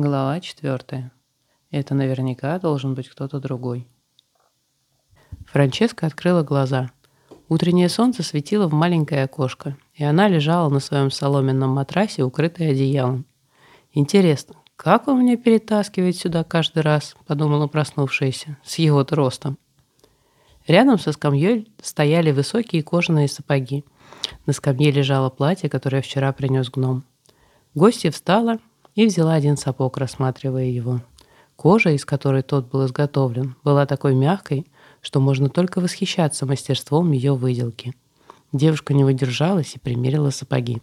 Глава четвертая. Это наверняка должен быть кто-то другой. Франческа открыла глаза. Утреннее солнце светило в маленькое окошко, и она лежала на своем соломенном матрасе, укрытой одеялом. «Интересно, как он меня перетаскивает сюда каждый раз?» – подумала проснувшаяся, с его-то ростом. Рядом со скамьей стояли высокие кожаные сапоги. На скамье лежало платье, которое вчера принес гном. Гостья встала и взяла один сапог, рассматривая его. Кожа, из которой тот был изготовлен, была такой мягкой, что можно только восхищаться мастерством ее выделки. Девушка не выдержалась и примерила сапоги.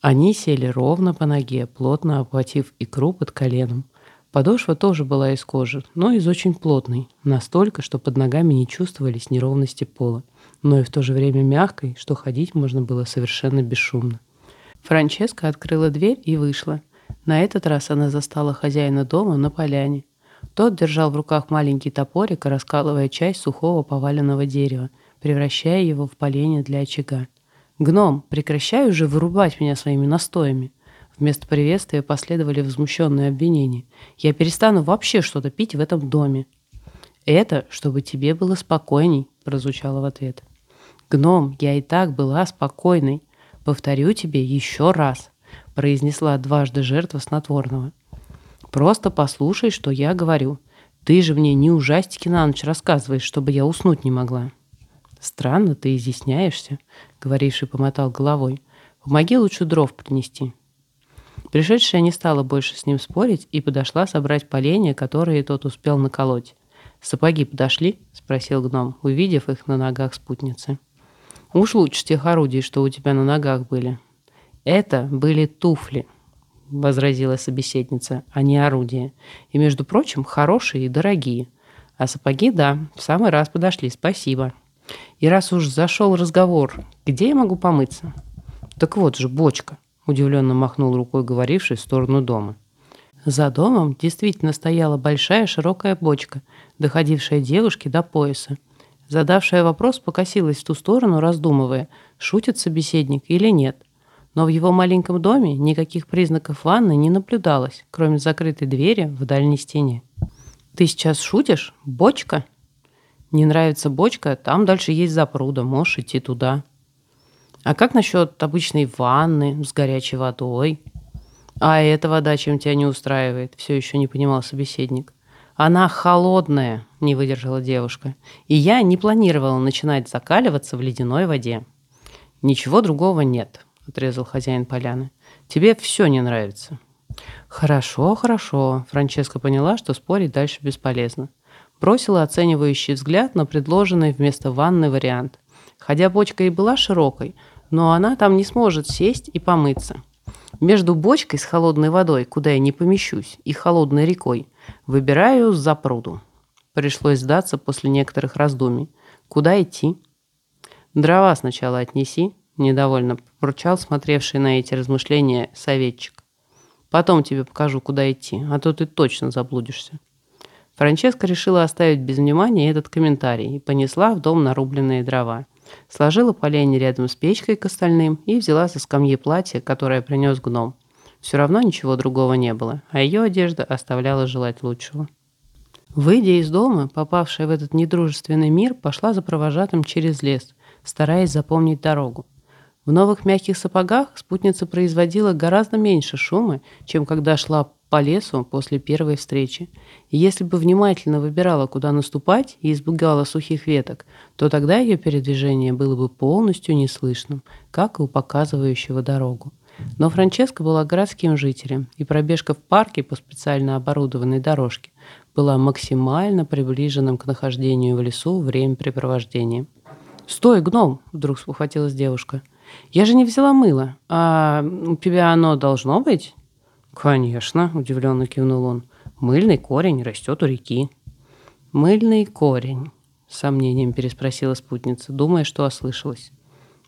Они сели ровно по ноге, плотно обхватив икру под коленом. Подошва тоже была из кожи, но из очень плотной, настолько, что под ногами не чувствовались неровности пола, но и в то же время мягкой, что ходить можно было совершенно бесшумно. Франческа открыла дверь и вышла. На этот раз она застала хозяина дома на поляне. Тот держал в руках маленький топорик, раскалывая часть сухого поваленного дерева, превращая его в поленье для очага. «Гном, прекращай уже вырубать меня своими настоями!» Вместо приветствия последовали возмущенные обвинения. «Я перестану вообще что-то пить в этом доме!» «Это, чтобы тебе было спокойней», — прозвучало в ответ. «Гном, я и так была спокойной. Повторю тебе еще раз произнесла дважды жертва снотворного. «Просто послушай, что я говорю. Ты же мне не ужастики на ночь рассказываешь, чтобы я уснуть не могла». «Странно ты изъясняешься», — говоривший помотал головой. «Помоги лучше дров принести». Пришедшая не стала больше с ним спорить и подошла собрать поленья, которые тот успел наколоть. «Сапоги подошли?» — спросил гном, увидев их на ногах спутницы. «Уж лучше тех орудий, что у тебя на ногах были», «Это были туфли», — возразила собеседница, — «а не орудия. И, между прочим, хорошие и дорогие. А сапоги, да, в самый раз подошли, спасибо. И раз уж зашел разговор, где я могу помыться?» «Так вот же, бочка», — удивленно махнул рукой говоривший в сторону дома. За домом действительно стояла большая широкая бочка, доходившая девушке до пояса. Задавшая вопрос покосилась в ту сторону, раздумывая, шутит собеседник или нет — но в его маленьком доме никаких признаков ванны не наблюдалось, кроме закрытой двери в дальней стене. «Ты сейчас шутишь? Бочка?» «Не нравится бочка? Там дальше есть запруда, можешь идти туда». «А как насчет обычной ванны с горячей водой?» «А эта вода чем тебя не устраивает?» Все еще не понимал собеседник. «Она холодная», — не выдержала девушка. «И я не планировала начинать закаливаться в ледяной воде». «Ничего другого нет», — отрезал хозяин поляны. «Тебе все не нравится». «Хорошо, хорошо», — Франческа поняла, что спорить дальше бесполезно. Бросила оценивающий взгляд на предложенный вместо ванны вариант. Хотя бочка и была широкой, но она там не сможет сесть и помыться. Между бочкой с холодной водой, куда я не помещусь, и холодной рекой, выбираю за пруду. Пришлось сдаться после некоторых раздумий. Куда идти? Дрова сначала отнеси, Недовольно бурчал смотревший на эти размышления советчик. Потом тебе покажу, куда идти, а то ты точно заблудишься. Франческа решила оставить без внимания этот комментарий и понесла в дом нарубленные дрова. Сложила поленья рядом с печкой к остальным и взяла со скамьи платье, которое принес гном. Все равно ничего другого не было, а ее одежда оставляла желать лучшего. Выйдя из дома, попавшая в этот недружественный мир, пошла за провожатым через лес, стараясь запомнить дорогу. В новых мягких сапогах спутница производила гораздо меньше шума, чем когда шла по лесу после первой встречи. И если бы внимательно выбирала, куда наступать, и избегала сухих веток, то тогда ее передвижение было бы полностью неслышным, как и у показывающего дорогу. Но Франческа была городским жителем, и пробежка в парке по специально оборудованной дорожке была максимально приближенным к нахождению в лесу времяпрепровождением. «Стой, гном!» – вдруг спохватилась девушка – я же не взяла мыло. А у тебя оно должно быть? Конечно, удивленно кивнул он. Мыльный корень растет у реки. Мыльный корень, с сомнением переспросила спутница, думая, что ослышалась.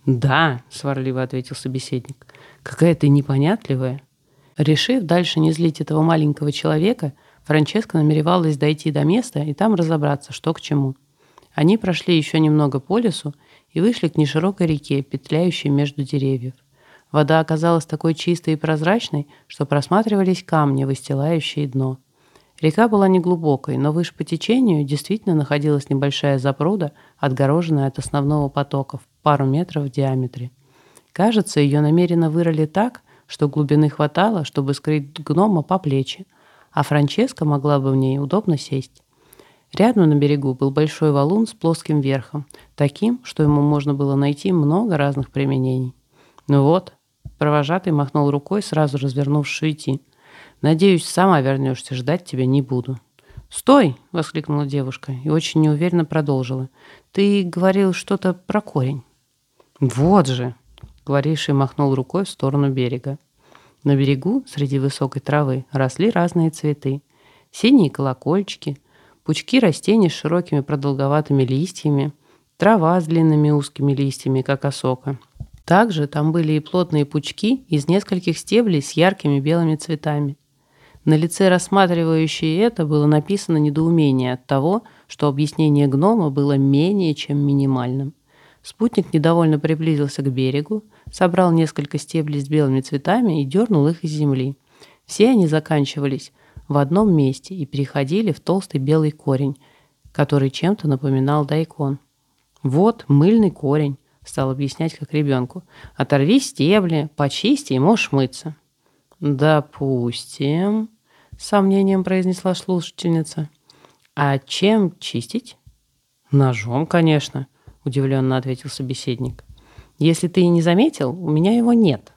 Да, сварливо ответил собеседник. Какая ты непонятливая. Решив дальше не злить этого маленького человека, Франческа намеревалась дойти до места и там разобраться, что к чему. Они прошли еще немного по лесу и вышли к неширокой реке, петляющей между деревьев. Вода оказалась такой чистой и прозрачной, что просматривались камни, выстилающие дно. Река была неглубокой, но выше по течению действительно находилась небольшая запруда, отгороженная от основного потока в пару метров в диаметре. Кажется, ее намеренно вырыли так, что глубины хватало, чтобы скрыть гнома по плечи, а Франческа могла бы в ней удобно сесть. Рядом на берегу был большой валун с плоским верхом, таким, что ему можно было найти много разных применений. «Ну вот», — провожатый махнул рукой, сразу развернувшись идти. «Надеюсь, сама вернешься, ждать тебя не буду». «Стой!» — воскликнула девушка и очень неуверенно продолжила. «Ты говорил что-то про корень». «Вот же!» — говоривший махнул рукой в сторону берега. На берегу, среди высокой травы, росли разные цветы. Синие колокольчики, пучки растений с широкими продолговатыми листьями, трава с длинными узкими листьями, как осока. Также там были и плотные пучки из нескольких стеблей с яркими белыми цветами. На лице рассматривающей это было написано недоумение от того, что объяснение гнома было менее чем минимальным. Спутник недовольно приблизился к берегу, собрал несколько стеблей с белыми цветами и дернул их из земли. Все они заканчивались в одном месте и переходили в толстый белый корень, который чем-то напоминал дайкон. «Вот мыльный корень», — стал объяснять как ребенку. «Оторви стебли, почисти и можешь мыться». «Допустим», — с сомнением произнесла слушательница. «А чем чистить?» «Ножом, конечно», — удивленно ответил собеседник. «Если ты и не заметил, у меня его нет».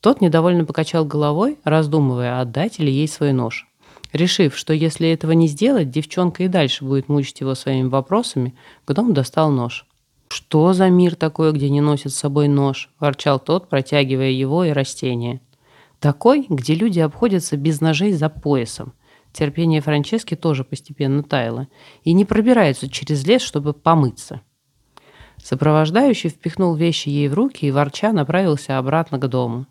Тот недовольно покачал головой, раздумывая, отдать ли ей свой нож. Решив, что если этого не сделать, девчонка и дальше будет мучить его своими вопросами, гном достал нож. «Что за мир такой, где не носят с собой нож?» – ворчал тот, протягивая его и растение. «Такой, где люди обходятся без ножей за поясом. Терпение Франчески тоже постепенно таяло. И не пробираются через лес, чтобы помыться». Сопровождающий впихнул вещи ей в руки и, ворча, направился обратно к дому.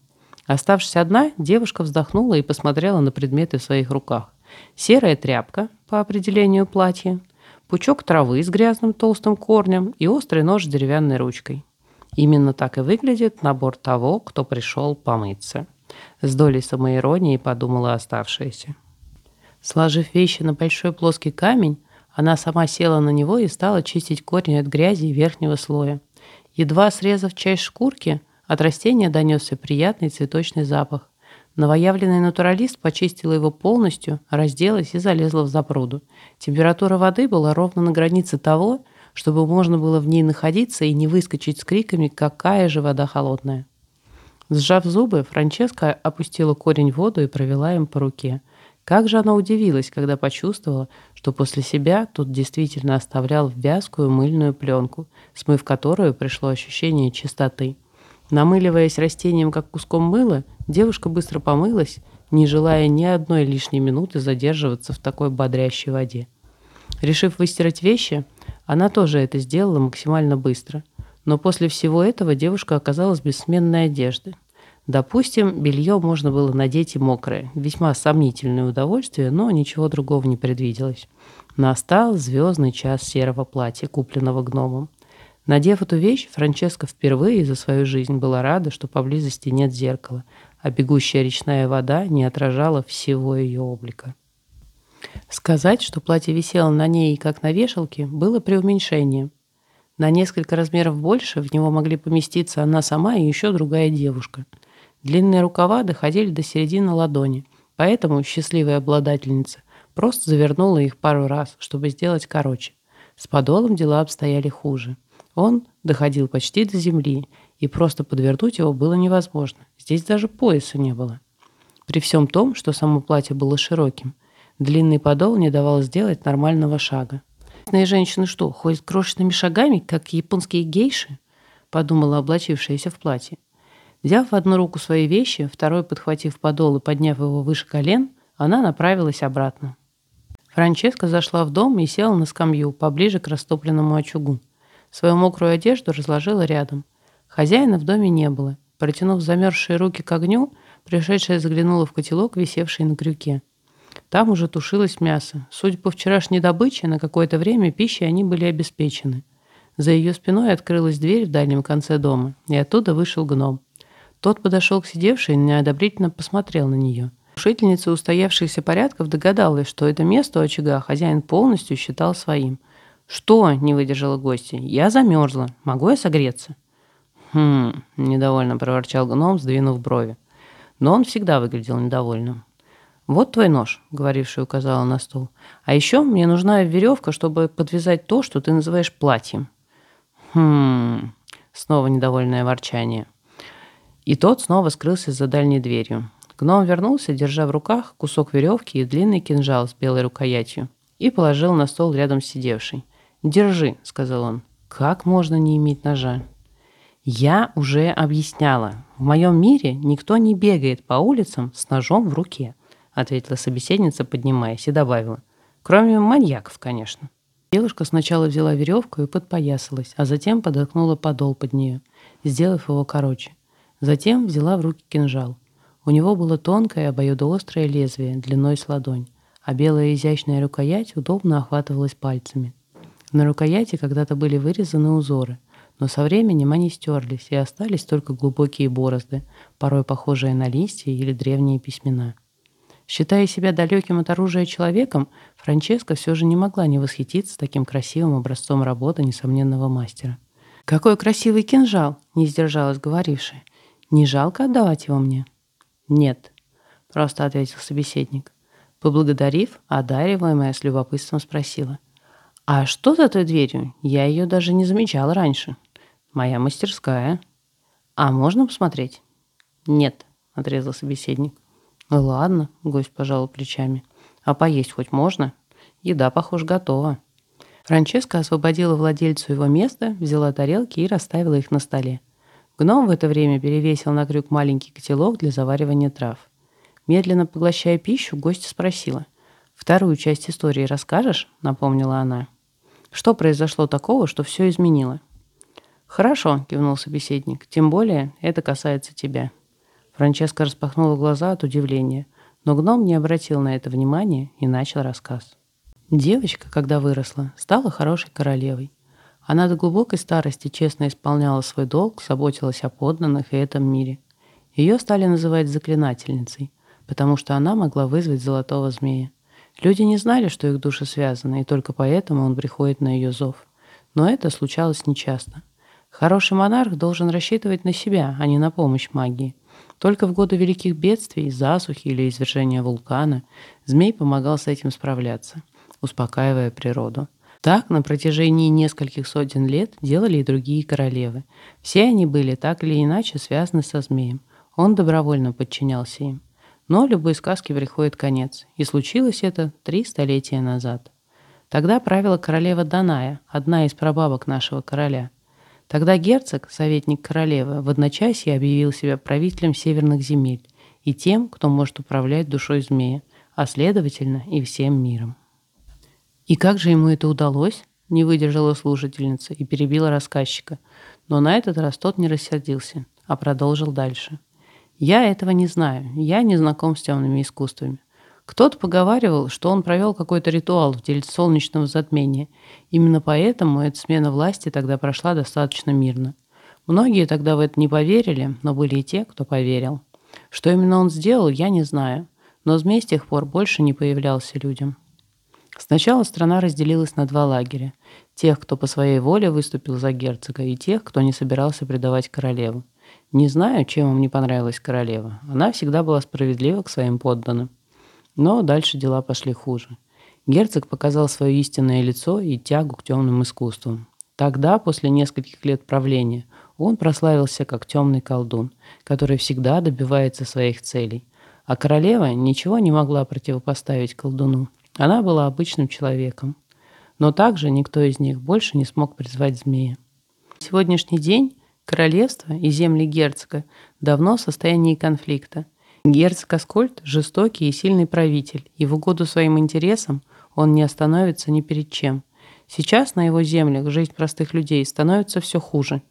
Оставшись одна, девушка вздохнула и посмотрела на предметы в своих руках. Серая тряпка, по определению платья, пучок травы с грязным толстым корнем и острый нож с деревянной ручкой. Именно так и выглядит набор того, кто пришел помыться. С долей самоиронии подумала оставшаяся. Сложив вещи на большой плоский камень, она сама села на него и стала чистить корень от грязи и верхнего слоя. Едва срезав часть шкурки, от растения донесся приятный цветочный запах. Новоявленный натуралист почистила его полностью, разделась и залезла в запруду. Температура воды была ровно на границе того, чтобы можно было в ней находиться и не выскочить с криками «какая же вода холодная». Сжав зубы, Франческа опустила корень в воду и провела им по руке. Как же она удивилась, когда почувствовала, что после себя тот действительно оставлял вязкую мыльную пленку, смыв которую пришло ощущение чистоты. Намыливаясь растением, как куском мыла, девушка быстро помылась, не желая ни одной лишней минуты задерживаться в такой бодрящей воде. Решив выстирать вещи, она тоже это сделала максимально быстро. Но после всего этого девушка оказалась без сменной одежды. Допустим, белье можно было надеть и мокрое. Весьма сомнительное удовольствие, но ничего другого не предвиделось. Настал звездный час серого платья, купленного гномом. Надев эту вещь, Франческа впервые за свою жизнь была рада, что поблизости нет зеркала, а бегущая речная вода не отражала всего ее облика. Сказать, что платье висело на ней, как на вешалке, было преуменьшением. На несколько размеров больше в него могли поместиться она сама и еще другая девушка. Длинные рукава доходили до середины ладони, поэтому счастливая обладательница просто завернула их пару раз, чтобы сделать короче. С подолом дела обстояли хуже. Он доходил почти до земли, и просто подвернуть его было невозможно. Здесь даже пояса не было. При всем том, что само платье было широким, длинный подол не давал сделать нормального шага. «Местные женщины что, ходят крошечными шагами, как японские гейши?» — подумала облачившаяся в платье. Взяв в одну руку свои вещи, второй подхватив подол и подняв его выше колен, она направилась обратно. Франческа зашла в дом и села на скамью, поближе к растопленному очагу. Свою мокрую одежду разложила рядом. Хозяина в доме не было. Протянув замерзшие руки к огню, пришедшая заглянула в котелок, висевший на крюке. Там уже тушилось мясо. Судя по вчерашней добыче, на какое-то время пищей они были обеспечены. За ее спиной открылась дверь в дальнем конце дома, и оттуда вышел гном. Тот подошел к сидевшей и неодобрительно посмотрел на нее. Нарушительница устоявшихся порядков догадалась, что это место у очага хозяин полностью считал своим. «Что?» – не выдержала гостья. «Я замерзла. Могу я согреться?» «Хм...» – недовольно проворчал гном, сдвинув брови. Но он всегда выглядел недовольным. «Вот твой нож», — говоривший указала на стол. «А еще мне нужна веревка, чтобы подвязать то, что ты называешь платьем». «Хм...» — снова недовольное ворчание. И тот снова скрылся за дальней дверью. Гном вернулся, держа в руках кусок веревки и длинный кинжал с белой рукоятью, и положил на стол рядом с сидевшей. «Держи», — сказал он. «Как можно не иметь ножа?» «Я уже объясняла. В моем мире никто не бегает по улицам с ножом в руке», — ответила собеседница, поднимаясь, и добавила. «Кроме маньяков, конечно». Девушка сначала взяла веревку и подпоясалась, а затем подоткнула подол под нее, сделав его короче. Затем взяла в руки кинжал. У него было тонкое обоюдоострое лезвие длиной с ладонь, а белая изящная рукоять удобно охватывалась пальцами. На рукояти когда-то были вырезаны узоры, но со временем они стерлись и остались только глубокие борозды, порой похожие на листья или древние письмена. Считая себя далеким от оружия человеком, Франческа все же не могла не восхититься таким красивым образцом работы несомненного мастера. «Какой красивый кинжал!» — не сдержалась говорившая. «Не жалко отдавать его мне?» «Нет», — просто ответил собеседник. Поблагодарив, одариваемая с любопытством спросила. «А что за той дверью? Я ее даже не замечала раньше. Моя мастерская. А можно посмотреть?» «Нет», — отрезал собеседник. «Ладно», — гость пожал плечами. «А поесть хоть можно? Еда, похоже, готова». Франческа освободила владельцу его места, взяла тарелки и расставила их на столе. Гном в это время перевесил на крюк маленький котелок для заваривания трав. Медленно поглощая пищу, гостья спросила. «Вторую часть истории расскажешь?» — напомнила она. «Что произошло такого, что все изменило?» «Хорошо», — кивнул собеседник. «Тем более это касается тебя». Франческа распахнула глаза от удивления, но гном не обратил на это внимания и начал рассказ. Девочка, когда выросла, стала хорошей королевой. Она до глубокой старости честно исполняла свой долг, заботилась о подданных и этом мире. Ее стали называть заклинательницей, потому что она могла вызвать золотого змея. Люди не знали, что их души связаны, и только поэтому он приходит на ее зов. Но это случалось нечасто. Хороший монарх должен рассчитывать на себя, а не на помощь магии. Только в годы великих бедствий, засухи или извержения вулкана змей помогал с этим справляться, успокаивая природу. Так на протяжении нескольких сотен лет делали и другие королевы. Все они были так или иначе связаны со змеем. Он добровольно подчинялся им. Но любой сказке приходит конец, и случилось это три столетия назад. Тогда правила королева Даная, одна из прабабок нашего короля. Тогда герцог, советник королевы, в одночасье объявил себя правителем северных земель и тем, кто может управлять душой змея, а следовательно и всем миром. И как же ему это удалось? Не выдержала слушательница и перебила рассказчика. Но на этот раз тот не рассердился, а продолжил дальше. Я этого не знаю, я не знаком с темными искусствами. Кто-то поговаривал, что он провел какой-то ритуал в деле солнечного затмения. Именно поэтому эта смена власти тогда прошла достаточно мирно. Многие тогда в это не поверили, но были и те, кто поверил. Что именно он сделал, я не знаю. Но змей с тех пор больше не появлялся людям. Сначала страна разделилась на два лагеря. Тех, кто по своей воле выступил за герцога, и тех, кто не собирался предавать королеву. Не знаю, чем им не понравилась королева. Она всегда была справедлива к своим подданным. Но дальше дела пошли хуже. Герцог показал свое истинное лицо и тягу к темным искусствам. Тогда, после нескольких лет правления, он прославился как темный колдун, который всегда добивается своих целей. А королева ничего не могла противопоставить колдуну. Она была обычным человеком. Но также никто из них больше не смог призвать змея. Сегодняшний день королевство и земли герцога давно в состоянии конфликта. Герцог Аскольд – жестокий и сильный правитель, и в угоду своим интересам он не остановится ни перед чем. Сейчас на его землях жизнь простых людей становится все хуже.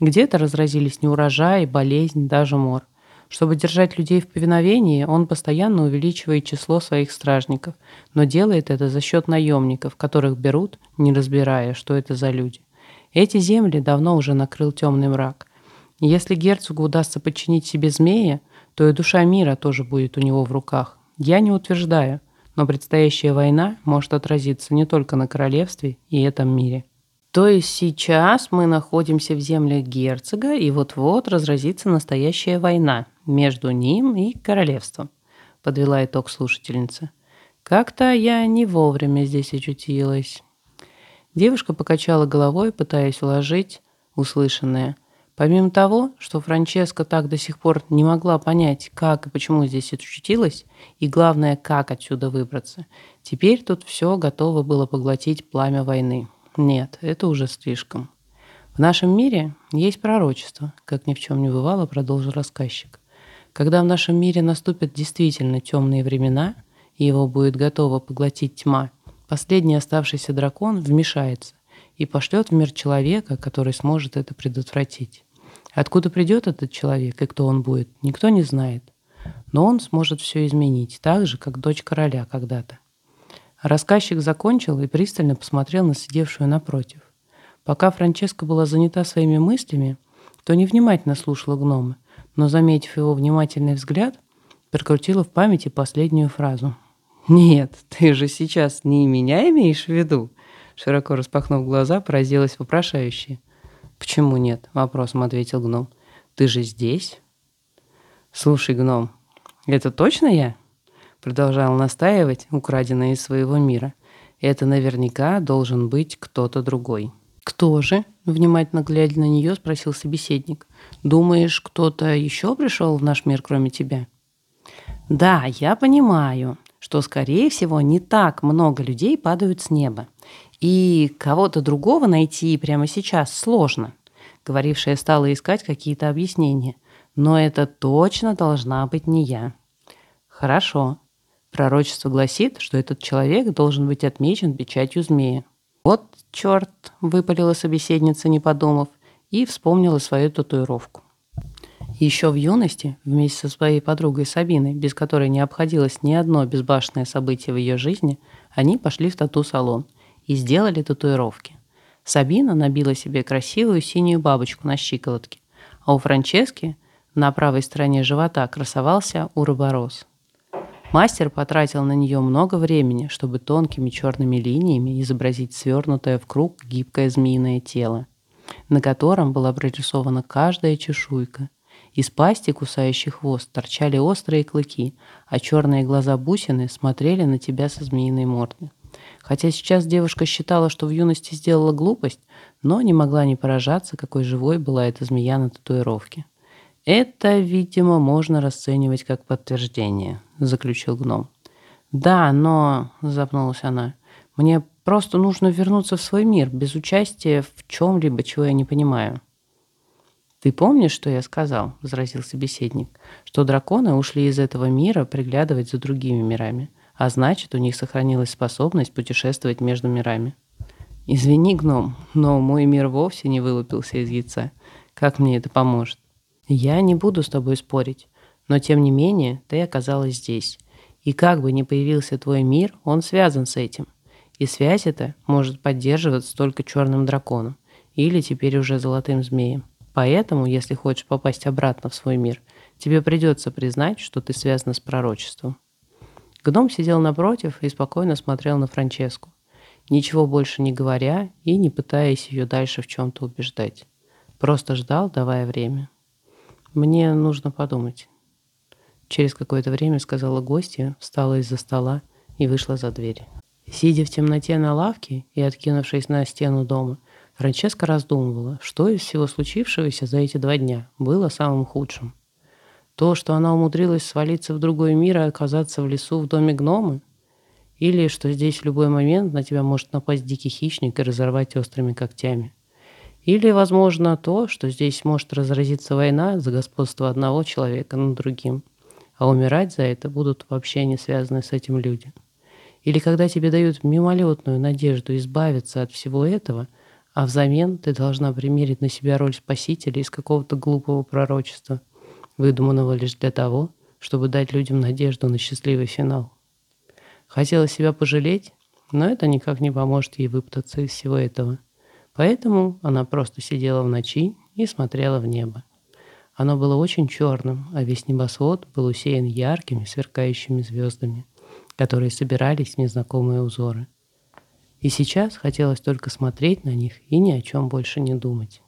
Где-то разразились неурожаи, болезнь, даже мор. Чтобы держать людей в повиновении, он постоянно увеличивает число своих стражников, но делает это за счет наемников, которых берут, не разбирая, что это за люди. Эти земли давно уже накрыл темный мрак. Если герцогу удастся подчинить себе змея, то и душа мира тоже будет у него в руках. Я не утверждаю, но предстоящая война может отразиться не только на королевстве и этом мире. То есть сейчас мы находимся в землях герцога, и вот-вот разразится настоящая война между ним и королевством, подвела итог слушательница. Как-то я не вовремя здесь очутилась. Девушка покачала головой, пытаясь уложить услышанное. Помимо того, что Франческа так до сих пор не могла понять, как и почему здесь очутилась, и главное, как отсюда выбраться, теперь тут все готово было поглотить пламя войны. Нет, это уже слишком. В нашем мире есть пророчество, как ни в чем не бывало, продолжил рассказчик. Когда в нашем мире наступят действительно темные времена, и его будет готова поглотить тьма, последний оставшийся дракон вмешается и пошлет в мир человека, который сможет это предотвратить. Откуда придет этот человек и кто он будет, никто не знает. Но он сможет все изменить, так же, как дочь короля когда-то. Рассказчик закончил и пристально посмотрел на сидевшую напротив. Пока Франческа была занята своими мыслями, то невнимательно слушала гнома, но, заметив его внимательный взгляд, прокрутила в памяти последнюю фразу. «Нет, ты же сейчас не меня имеешь в виду?» Широко распахнув глаза, поразилась вопрошающая. «Почему нет?» — вопросом ответил гном. «Ты же здесь?» «Слушай, гном, это точно я?» Продолжал настаивать, украденное из своего мира. Это наверняка должен быть кто-то другой. «Кто же?» — внимательно глядя на нее, спросил собеседник. «Думаешь, кто-то еще пришел в наш мир, кроме тебя?» «Да, я понимаю, что, скорее всего, не так много людей падают с неба. И кого-то другого найти прямо сейчас сложно. Говорившая стала искать какие-то объяснения. Но это точно должна быть не я. Хорошо. Пророчество гласит, что этот человек должен быть отмечен печатью змея. Вот черт, выпалила собеседница, не подумав, и вспомнила свою татуировку. Еще в юности, вместе со своей подругой Сабиной, без которой не обходилось ни одно безбашенное событие в ее жизни, они пошли в тату-салон и сделали татуировки. Сабина набила себе красивую синюю бабочку на щиколотке, а у Франчески на правой стороне живота красовался уроборос. Мастер потратил на нее много времени, чтобы тонкими черными линиями изобразить свернутое в круг гибкое змеиное тело, на котором была прорисована каждая чешуйка. Из пасти, кусающий хвост, торчали острые клыки, а черные глаза бусины смотрели на тебя со змеиной морды. Хотя сейчас девушка считала, что в юности сделала глупость, но не могла не поражаться, какой живой была эта змея на татуировке. «Это, видимо, можно расценивать как подтверждение», — заключил гном. «Да, но...» — запнулась она. «Мне просто нужно вернуться в свой мир, без участия в чем-либо, чего я не понимаю». «Ты помнишь, что я сказал?» — возразил собеседник. «Что драконы ушли из этого мира приглядывать за другими мирами, а значит, у них сохранилась способность путешествовать между мирами». «Извини, гном, но мой мир вовсе не вылупился из яйца. Как мне это поможет?» Я не буду с тобой спорить, но тем не менее ты оказалась здесь. И как бы ни появился твой мир, он связан с этим. И связь эта может поддерживаться только черным драконом или теперь уже золотым змеем. Поэтому, если хочешь попасть обратно в свой мир, тебе придется признать, что ты связана с пророчеством. Гном сидел напротив и спокойно смотрел на Франческу, ничего больше не говоря и не пытаясь ее дальше в чем-то убеждать. Просто ждал, давая время. Мне нужно подумать. Через какое-то время сказала гостья, встала из-за стола и вышла за дверь. Сидя в темноте на лавке и откинувшись на стену дома, Франческа раздумывала, что из всего случившегося за эти два дня было самым худшим. То, что она умудрилась свалиться в другой мир и оказаться в лесу в доме гномы? Или что здесь в любой момент на тебя может напасть дикий хищник и разорвать острыми когтями? Или, возможно, то, что здесь может разразиться война за господство одного человека над другим, а умирать за это будут вообще не связаны с этим люди. Или когда тебе дают мимолетную надежду избавиться от всего этого, а взамен ты должна примерить на себя роль спасителя из какого-то глупого пророчества, выдуманного лишь для того, чтобы дать людям надежду на счастливый финал. Хотела себя пожалеть, но это никак не поможет ей выпутаться из всего этого. Поэтому она просто сидела в ночи и смотрела в небо. Оно было очень черным, а весь небосвод был усеян яркими, сверкающими звездами, которые собирались в незнакомые узоры. И сейчас хотелось только смотреть на них и ни о чем больше не думать.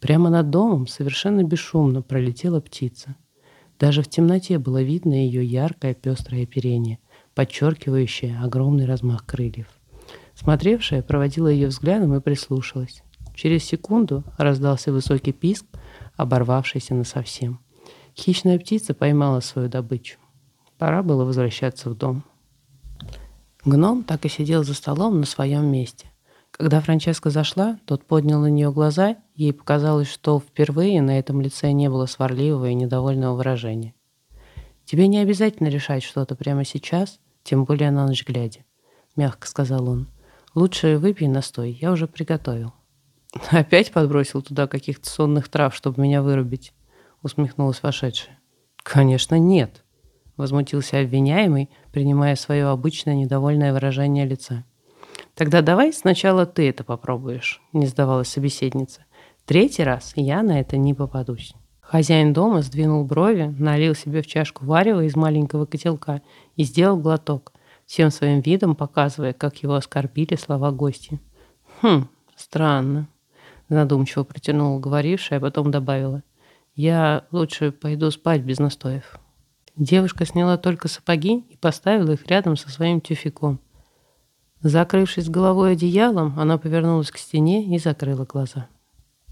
Прямо над домом совершенно бесшумно пролетела птица. Даже в темноте было видно ее яркое пестрое оперение, подчеркивающее огромный размах крыльев. Смотревшая проводила ее взглядом и прислушалась. Через секунду раздался высокий писк, оборвавшийся насовсем. Хищная птица поймала свою добычу. Пора было возвращаться в дом. Гном так и сидел за столом на своем месте. Когда Франческа зашла, тот поднял на нее глаза, ей показалось, что впервые на этом лице не было сварливого и недовольного выражения. «Тебе не обязательно решать что-то прямо сейчас, тем более на ночь глядя», — мягко сказал он. «Лучше выпей настой, я уже приготовил». «Опять подбросил туда каких-то сонных трав, чтобы меня вырубить?» — усмехнулась вошедшая. «Конечно, нет», — возмутился обвиняемый, принимая свое обычное недовольное выражение лица. «Тогда давай сначала ты это попробуешь», — не сдавалась собеседница. «Третий раз я на это не попадусь». Хозяин дома сдвинул брови, налил себе в чашку варева из маленького котелка и сделал глоток, всем своим видом показывая, как его оскорбили слова гостя. «Хм, странно», — задумчиво протянула говорившая, а потом добавила. «Я лучше пойду спать без настоев». Девушка сняла только сапоги и поставила их рядом со своим тюфяком. Закрывшись головой одеялом, она повернулась к стене и закрыла глаза.